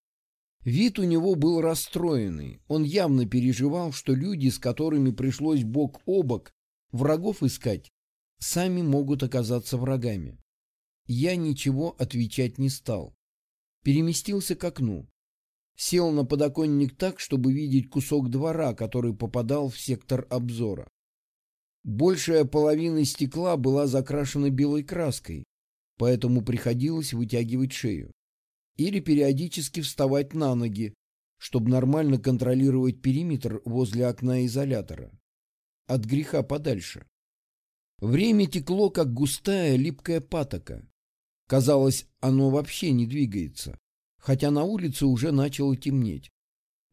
Вид у него был расстроенный. Он явно переживал, что люди, с которыми пришлось бок о бок врагов искать, сами могут оказаться врагами. Я ничего отвечать не стал. Переместился к окну. Сел на подоконник так, чтобы видеть кусок двора, который попадал в сектор обзора. Большая половина стекла была закрашена белой краской, поэтому приходилось вытягивать шею. Или периодически вставать на ноги, чтобы нормально контролировать периметр возле окна изолятора. От греха подальше. Время текло, как густая липкая патока. Казалось, оно вообще не двигается хотя на улице уже начало темнеть.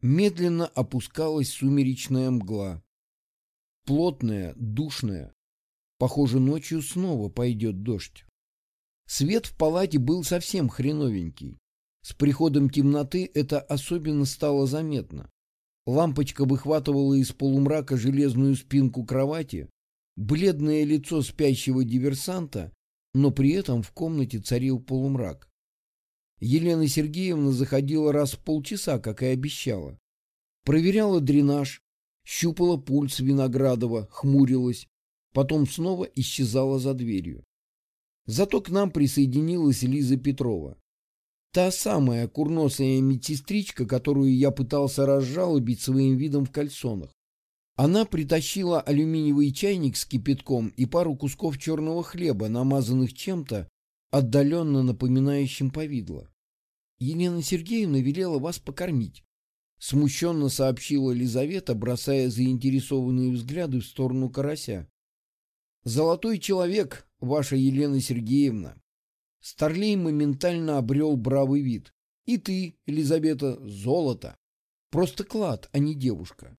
Медленно опускалась сумеречная мгла. Плотная, душная. Похоже, ночью снова пойдет дождь. Свет в палате был совсем хреновенький. С приходом темноты это особенно стало заметно. Лампочка выхватывала из полумрака железную спинку кровати, бледное лицо спящего диверсанта, но при этом в комнате царил полумрак. Елена Сергеевна заходила раз в полчаса, как и обещала. Проверяла дренаж, щупала пульс Виноградова, хмурилась, потом снова исчезала за дверью. Зато к нам присоединилась Лиза Петрова. Та самая курносая медсестричка, которую я пытался разжалобить своим видом в кальсонах. Она притащила алюминиевый чайник с кипятком и пару кусков черного хлеба, намазанных чем-то, отдаленно напоминающим повидло. Елена Сергеевна велела вас покормить. Смущенно сообщила Лизавета, бросая заинтересованные взгляды в сторону карася. «Золотой человек, ваша Елена Сергеевна!» Старлей моментально обрел бравый вид. «И ты, Елизавета, золото! Просто клад, а не девушка!»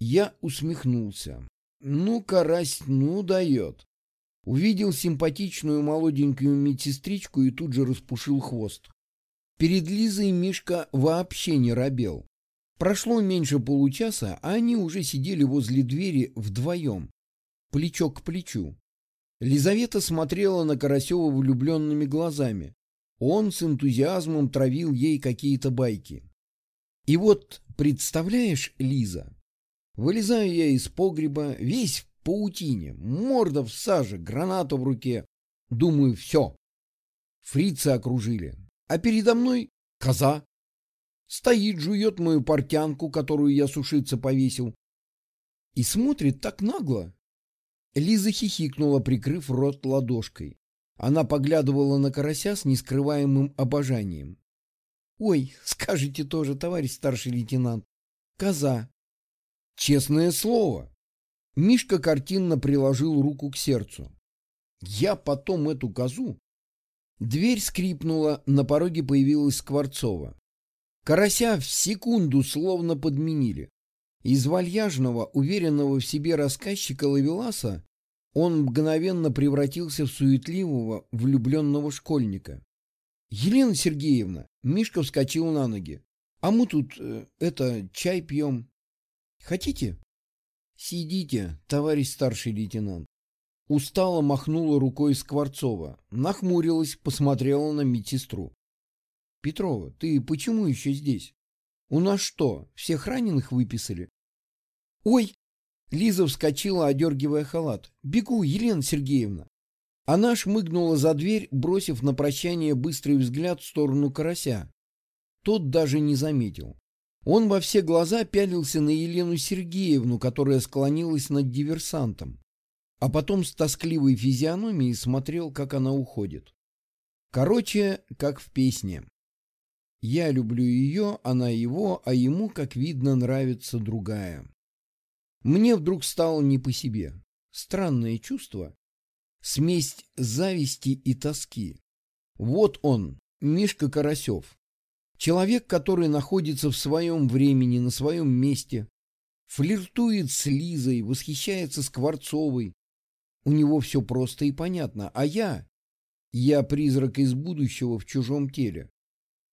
Я усмехнулся. «Ну, карась, ну дает!» Увидел симпатичную молоденькую медсестричку и тут же распушил хвост. Перед Лизой Мишка вообще не робел. Прошло меньше получаса, а они уже сидели возле двери вдвоем, плечо к плечу. Лизавета смотрела на Карасева влюбленными глазами. Он с энтузиазмом травил ей какие-то байки. И вот, представляешь, Лиза, вылезаю я из погреба, весь в паутине, морда в саже, граната в руке. Думаю, все. Фрицы окружили. А передо мной коза. Стоит, жует мою портянку, которую я сушиться повесил. И смотрит так нагло. Лиза хихикнула, прикрыв рот ладошкой. Она поглядывала на карася с нескрываемым обожанием. «Ой, скажите тоже, товарищ старший лейтенант. Коза». «Честное слово». Мишка картинно приложил руку к сердцу. «Я потом эту козу Дверь скрипнула, на пороге появилась Скворцова. Карася в секунду словно подменили. Из вальяжного, уверенного в себе рассказчика Лавеласа он мгновенно превратился в суетливого, влюбленного школьника. «Елена Сергеевна!» Мишка вскочил на ноги. «А мы тут, э, это, чай пьем. Хотите?» «Сидите, товарищ старший лейтенант». Устало махнула рукой Скворцова, нахмурилась, посмотрела на медсестру. — Петрова, ты почему еще здесь? У нас что, всех раненых выписали? — Ой! Лиза вскочила, одергивая халат. — Бегу, Елена Сергеевна! Она шмыгнула за дверь, бросив на прощание быстрый взгляд в сторону карася. Тот даже не заметил. Он во все глаза пялился на Елену Сергеевну, которая склонилась над диверсантом а потом с тоскливой физиономией смотрел, как она уходит. Короче, как в песне. Я люблю ее, она его, а ему, как видно, нравится другая. Мне вдруг стало не по себе. Странное чувство. Смесь зависти и тоски. Вот он, Мишка Карасев. Человек, который находится в своем времени, на своем месте, флиртует с Лизой, восхищается Скворцовой. У него все просто и понятно. А я... Я призрак из будущего в чужом теле.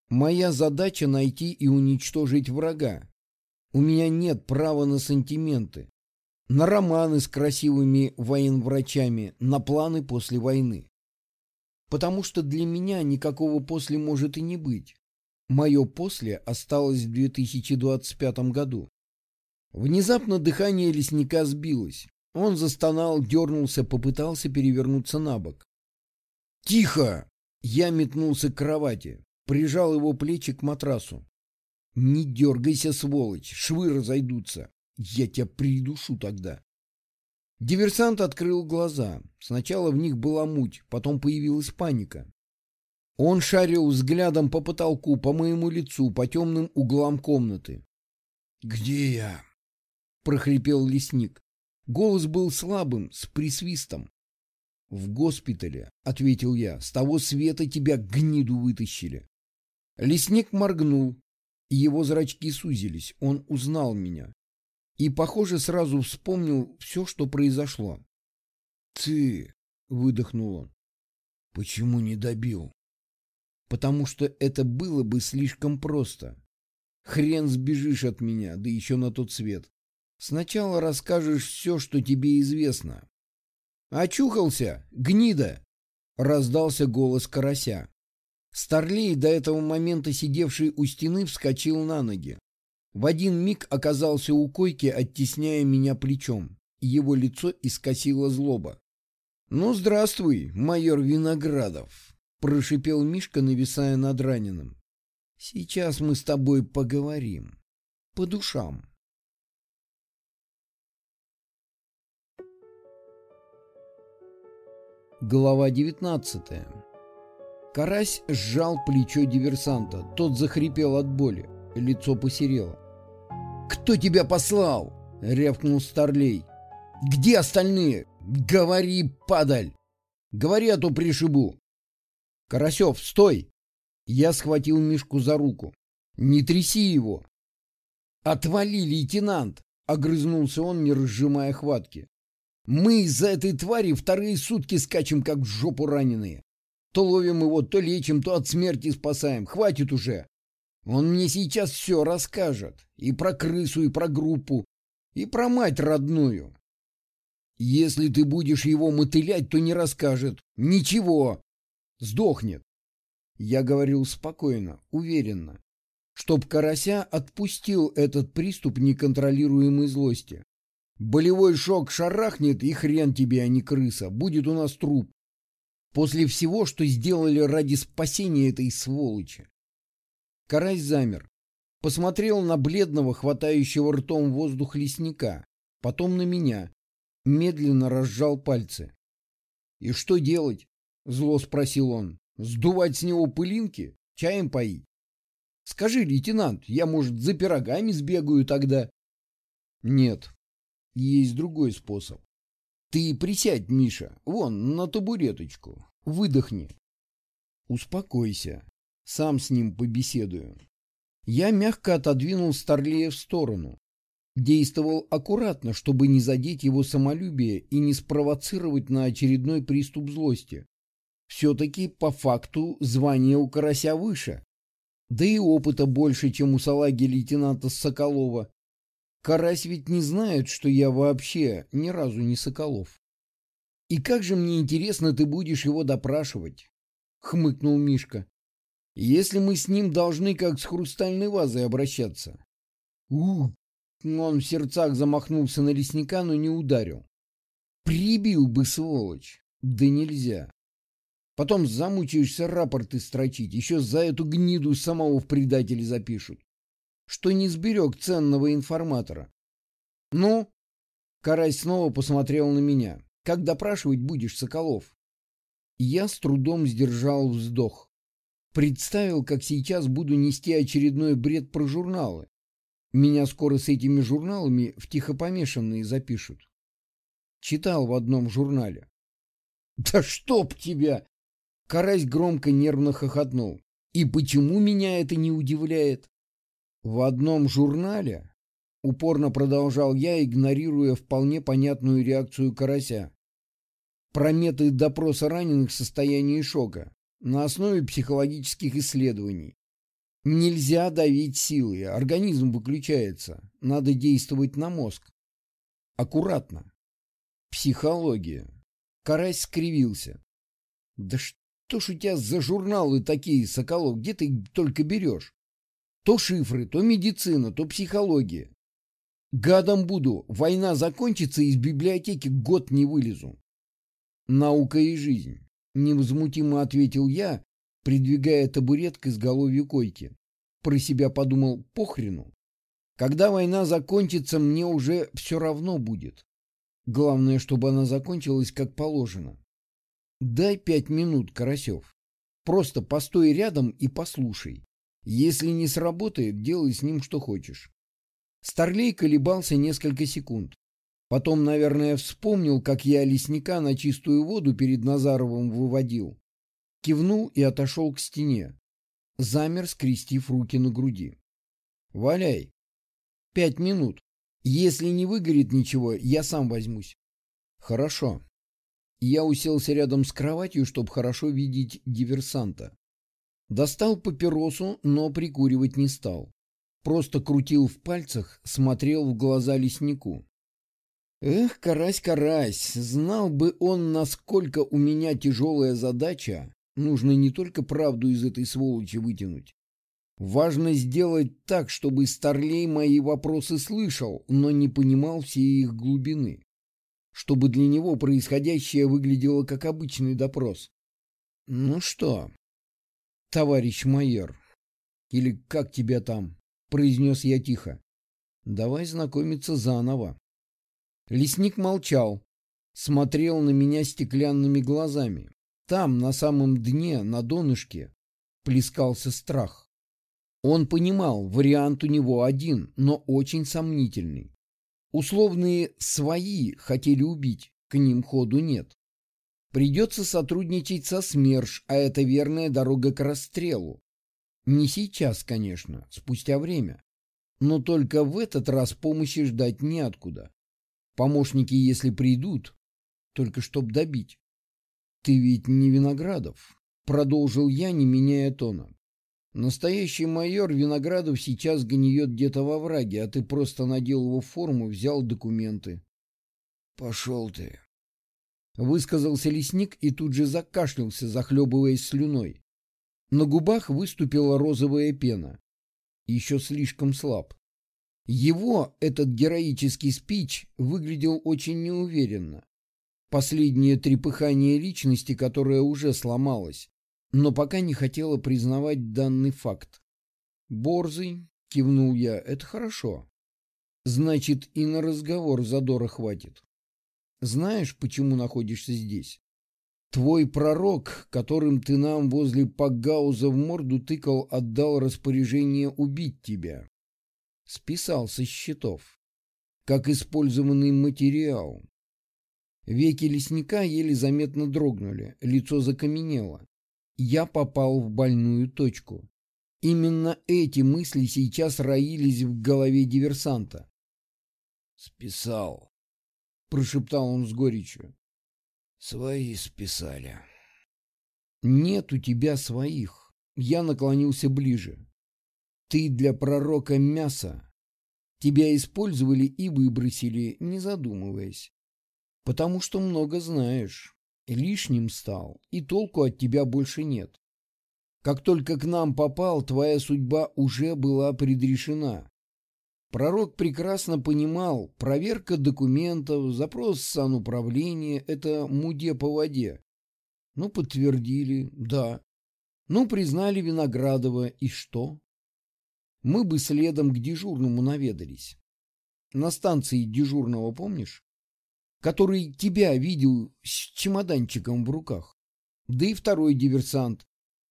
Моя задача найти и уничтожить врага. У меня нет права на сантименты, на романы с красивыми военврачами, на планы после войны. Потому что для меня никакого после может и не быть. Мое после осталось в 2025 году. Внезапно дыхание лесника сбилось. Он застонал, дернулся, попытался перевернуться на бок. «Тихо!» Я метнулся к кровати, прижал его плечи к матрасу. «Не дергайся, сволочь, швы разойдутся. Я тебя придушу тогда». Диверсант открыл глаза. Сначала в них была муть, потом появилась паника. Он шарил взглядом по потолку, по моему лицу, по темным углам комнаты. «Где я?» — прохрипел лесник. Голос был слабым, с присвистом. «В госпитале», — ответил я, — «с того света тебя гниду вытащили». Лесник моргнул, его зрачки сузились. Он узнал меня. И, похоже, сразу вспомнил все, что произошло. «Ты...» — выдохнул он. «Почему не добил?» «Потому что это было бы слишком просто. Хрен сбежишь от меня, да еще на тот свет. Сначала расскажешь все, что тебе известно. «Очухался! Гнида!» — раздался голос карася. Старлей, до этого момента сидевший у стены, вскочил на ноги. В один миг оказался у койки, оттесняя меня плечом. Его лицо искосило злоба. «Ну, здравствуй, майор Виноградов!» — прошипел Мишка, нависая над раненым. «Сейчас мы с тобой поговорим. По душам». Глава 19 Карась сжал плечо диверсанта. Тот захрипел от боли. Лицо посерело. «Кто тебя послал?» — рявкнул Старлей. «Где остальные? Говори, падаль! Говори, а то пришибу!» «Карасев, стой!» Я схватил Мишку за руку. «Не тряси его!» «Отвали, лейтенант!» — огрызнулся он, не разжимая хватки. Мы из-за этой твари вторые сутки скачем, как в жопу раненые. То ловим его, то лечим, то от смерти спасаем. Хватит уже. Он мне сейчас все расскажет. И про крысу, и про группу, и про мать родную. Если ты будешь его мотылять, то не расскажет. Ничего. Сдохнет. Я говорил спокойно, уверенно. Чтоб Карася отпустил этот приступ неконтролируемой злости. Болевой шок шарахнет, и хрен тебе, а не крыса. Будет у нас труп. После всего, что сделали ради спасения этой сволочи. Карась замер. Посмотрел на бледного, хватающего ртом воздух лесника. Потом на меня. Медленно разжал пальцы. «И что делать?» — зло спросил он. «Сдувать с него пылинки? Чаем поить?» «Скажи, лейтенант, я, может, за пирогами сбегаю тогда?» «Нет, есть другой способ. Ты присядь, Миша, вон, на табуреточку. Выдохни. Успокойся. Сам с ним побеседую. Я мягко отодвинул Старлея в сторону. Действовал аккуратно, чтобы не задеть его самолюбие и не спровоцировать на очередной приступ злости. Все-таки, по факту, звание у Карася выше. Да и опыта больше, чем у салаги лейтенанта Соколова. Карась ведь не знает, что я вообще ни разу не Соколов. И как же мне интересно ты будешь его допрашивать? Хмыкнул Мишка. Если мы с ним должны как с хрустальной вазой обращаться. Ух! Он в сердцах замахнулся на лесника, но не ударил. Прибил бы, сволочь. Да нельзя. Потом замучаешься рапорты строчить, еще за эту гниду самого в предателе запишут что не сберег ценного информатора. «Ну?» Карась снова посмотрел на меня. «Как допрашивать будешь, Соколов?» Я с трудом сдержал вздох. Представил, как сейчас буду нести очередной бред про журналы. Меня скоро с этими журналами в тихопомешанные запишут. Читал в одном журнале. Да чтоб тебя! Карась громко нервно хохотнул. И почему меня это не удивляет? В одном журнале, упорно продолжал я, игнорируя вполне понятную реакцию Карася, про методы допроса раненых в состоянии шока на основе психологических исследований. Нельзя давить силой, организм выключается, надо действовать на мозг. Аккуратно. Психология. Карась скривился. Да что ж у тебя за журналы такие, Соколов, где ты только берешь? То шифры, то медицина, то психология. Гадом буду, война закончится, из библиотеки год не вылезу. Наука и жизнь, невозмутимо ответил я, придвигая табурет к изголовью койки. Про себя подумал, похрену. Когда война закончится, мне уже все равно будет. Главное, чтобы она закончилась как положено. Дай пять минут, Карасев. Просто постой рядом и послушай. Если не сработает, делай с ним что хочешь. Старлей колебался несколько секунд. Потом, наверное, вспомнил, как я лесника на чистую воду перед Назаровым выводил. Кивнул и отошел к стене. Замер, скрестив руки на груди. «Валяй. Пять минут. Если не выгорит ничего, я сам возьмусь». «Хорошо». Я уселся рядом с кроватью, чтобы хорошо видеть диверсанта. Достал папиросу, но прикуривать не стал. Просто крутил в пальцах, смотрел в глаза леснику. Эх, карась, карась, знал бы он, насколько у меня тяжелая задача, нужно не только правду из этой сволочи вытянуть. Важно сделать так, чтобы Старлей мои вопросы слышал, но не понимал всей их глубины. Чтобы для него происходящее выглядело как обычный допрос. Ну что, товарищ майор, или как тебя там, произнес я тихо, давай знакомиться заново. Лесник молчал, смотрел на меня стеклянными глазами. Там, на самом дне, на донышке, плескался страх. Он понимал, вариант у него один, но очень сомнительный. Условные «свои» хотели убить, к ним ходу нет. Придется сотрудничать со СМЕРШ, а это верная дорога к расстрелу. Не сейчас, конечно, спустя время. Но только в этот раз помощи ждать неоткуда. Помощники, если придут, только чтоб добить. Ты ведь не Виноградов, продолжил я, не меняя тона. Настоящий майор Виноградов сейчас гниет где-то во враге, а ты просто надел его форму, взял документы. Пошел ты. Высказался лесник и тут же закашлялся, захлебываясь слюной. На губах выступила розовая пена. Еще слишком слаб. Его, этот героический спич, выглядел очень неуверенно. Последнее трепыхание личности, которая уже сломалась, но пока не хотела признавать данный факт. «Борзый», — кивнул я, — «это хорошо. Значит, и на разговор задора хватит. Знаешь, почему находишься здесь? Твой пророк, которым ты нам возле Пагауза в морду тыкал, отдал распоряжение убить тебя списал со счетов, как использованный материал. Веки лесника еле заметно дрогнули, лицо закаменело. Я попал в больную точку. Именно эти мысли сейчас роились в голове диверсанта. «Списал», — прошептал он с горечью. «Свои списали». «Нет у тебя своих». Я наклонился ближе. Ты для пророка мясо. Тебя использовали и выбросили, не задумываясь. Потому что много знаешь. Лишним стал, и толку от тебя больше нет. Как только к нам попал, твоя судьба уже была предрешена. Пророк прекрасно понимал, проверка документов, запрос сануправления — это муде по воде. Ну, подтвердили, да. Ну, признали Виноградова, и что? мы бы следом к дежурному наведались. На станции дежурного, помнишь? Который тебя видел с чемоданчиком в руках. Да и второй диверсант,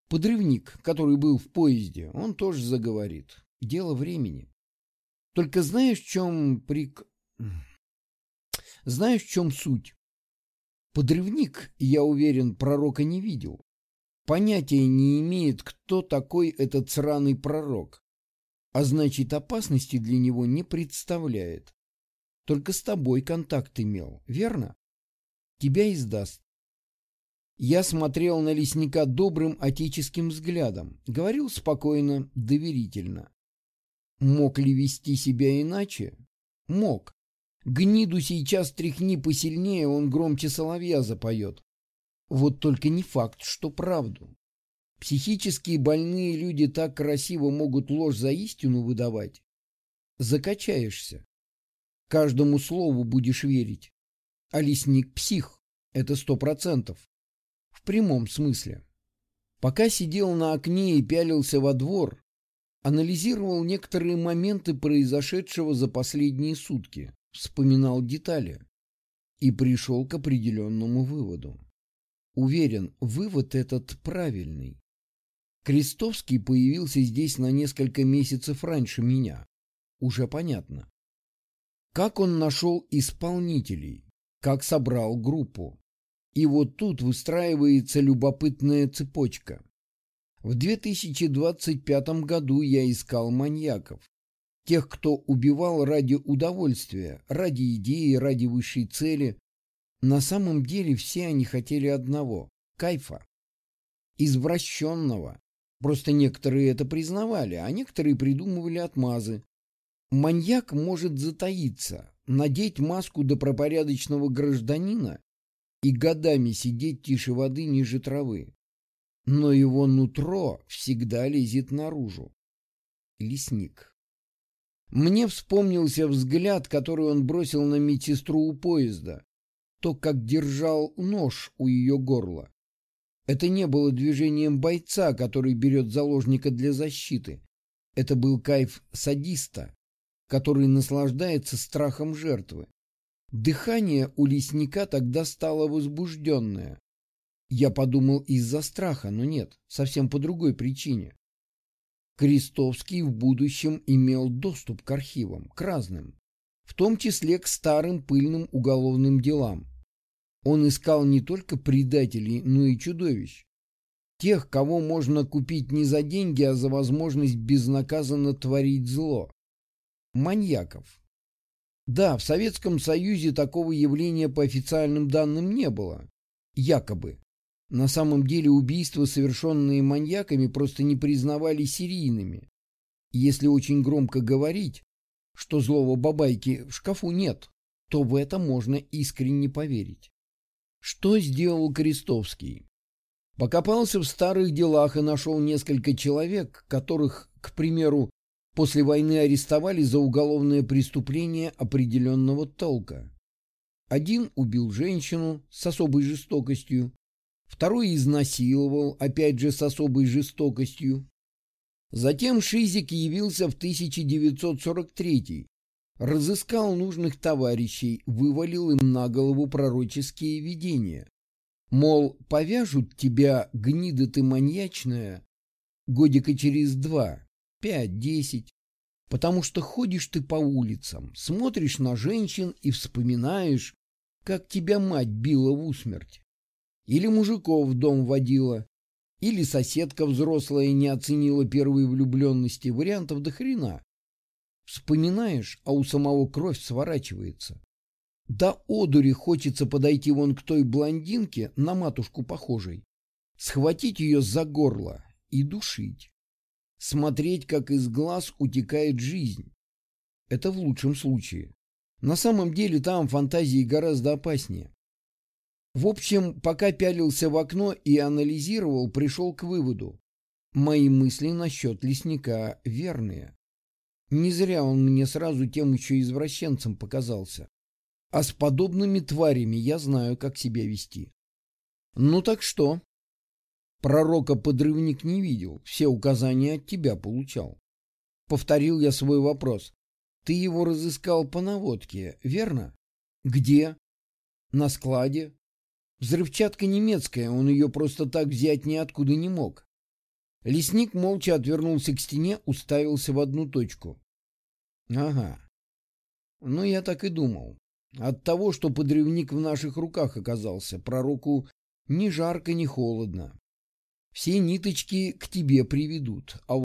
подрывник, который был в поезде, он тоже заговорит. Дело времени. Только знаешь, в чем прик... Знаешь, в чем суть? Подрывник, я уверен, пророка не видел. Понятия не имеет, кто такой этот сраный пророк. А значит, опасности для него не представляет. Только с тобой контакт имел, верно? Тебя издаст. Я смотрел на лесника добрым отеческим взглядом, говорил спокойно, доверительно. Мог ли вести себя иначе? Мог. Гниду сейчас тряхни посильнее, он громче соловья запоет. Вот только не факт, что правду. Психически больные люди так красиво могут ложь за истину выдавать. Закачаешься. Каждому слову будешь верить. А лесник псих. Это сто процентов. В прямом смысле. Пока сидел на окне и пялился во двор, анализировал некоторые моменты произошедшего за последние сутки, вспоминал детали и пришел к определенному выводу. Уверен, вывод этот правильный. Крестовский появился здесь на несколько месяцев раньше меня. Уже понятно. Как он нашел исполнителей, как собрал группу, и вот тут выстраивается любопытная цепочка. В 2025 году я искал маньяков. Тех, кто убивал ради удовольствия, ради идеи, ради высшей цели. На самом деле все они хотели одного – кайфа. Извращенного. Просто некоторые это признавали, а некоторые придумывали отмазы. Маньяк может затаиться, надеть маску добропорядочного гражданина и годами сидеть тише воды ниже травы. Но его нутро всегда лезет наружу. Лесник. Мне вспомнился взгляд, который он бросил на медсестру у поезда. То, как держал нож у ее горла. Это не было движением бойца, который берет заложника для защиты. Это был кайф садиста, который наслаждается страхом жертвы. Дыхание у лесника тогда стало возбужденное. Я подумал из-за страха, но нет, совсем по другой причине. Крестовский в будущем имел доступ к архивам, к разным, в том числе к старым пыльным уголовным делам. Он искал не только предателей, но и чудовищ. Тех, кого можно купить не за деньги, а за возможность безнаказанно творить зло. Маньяков. Да, в Советском Союзе такого явления по официальным данным не было. Якобы. На самом деле убийства, совершенные маньяками, просто не признавали серийными. Если очень громко говорить, что злого бабайки в шкафу нет, то в это можно искренне поверить. Что сделал Крестовский? Покопался в старых делах и нашел несколько человек, которых, к примеру, После войны арестовали за уголовное преступление определенного толка. Один убил женщину с особой жестокостью, второй изнасиловал, опять же с особой жестокостью. Затем Шизик явился в 1943 разыскал нужных товарищей, вывалил им на голову пророческие видения. Мол, повяжут тебя, гнида ты маньячная, годика через два, пять-десять, потому что ходишь ты по улицам, смотришь на женщин и вспоминаешь, как тебя мать била в усмерть. Или мужиков в дом водила, или соседка взрослая не оценила первой влюбленности, вариантов до хрена. Вспоминаешь, а у самого кровь сворачивается. Да одури хочется подойти вон к той блондинке, на матушку похожей, схватить ее за горло и душить смотреть, как из глаз утекает жизнь. Это в лучшем случае. На самом деле там фантазии гораздо опаснее. В общем, пока пялился в окно и анализировал, пришел к выводу. Мои мысли насчет лесника верные. Не зря он мне сразу тем еще извращенцем показался. А с подобными тварями я знаю, как себя вести. Ну так что? Пророка подрывник не видел, все указания от тебя получал. Повторил я свой вопрос. Ты его разыскал по наводке, верно? Где? На складе. Взрывчатка немецкая, он ее просто так взять ниоткуда не мог. Лесник молча отвернулся к стене, уставился в одну точку. Ага. Ну, я так и думал. От того, что подрывник в наших руках оказался, пророку ни жарко, ни холодно. Все ниточки к тебе приведут, а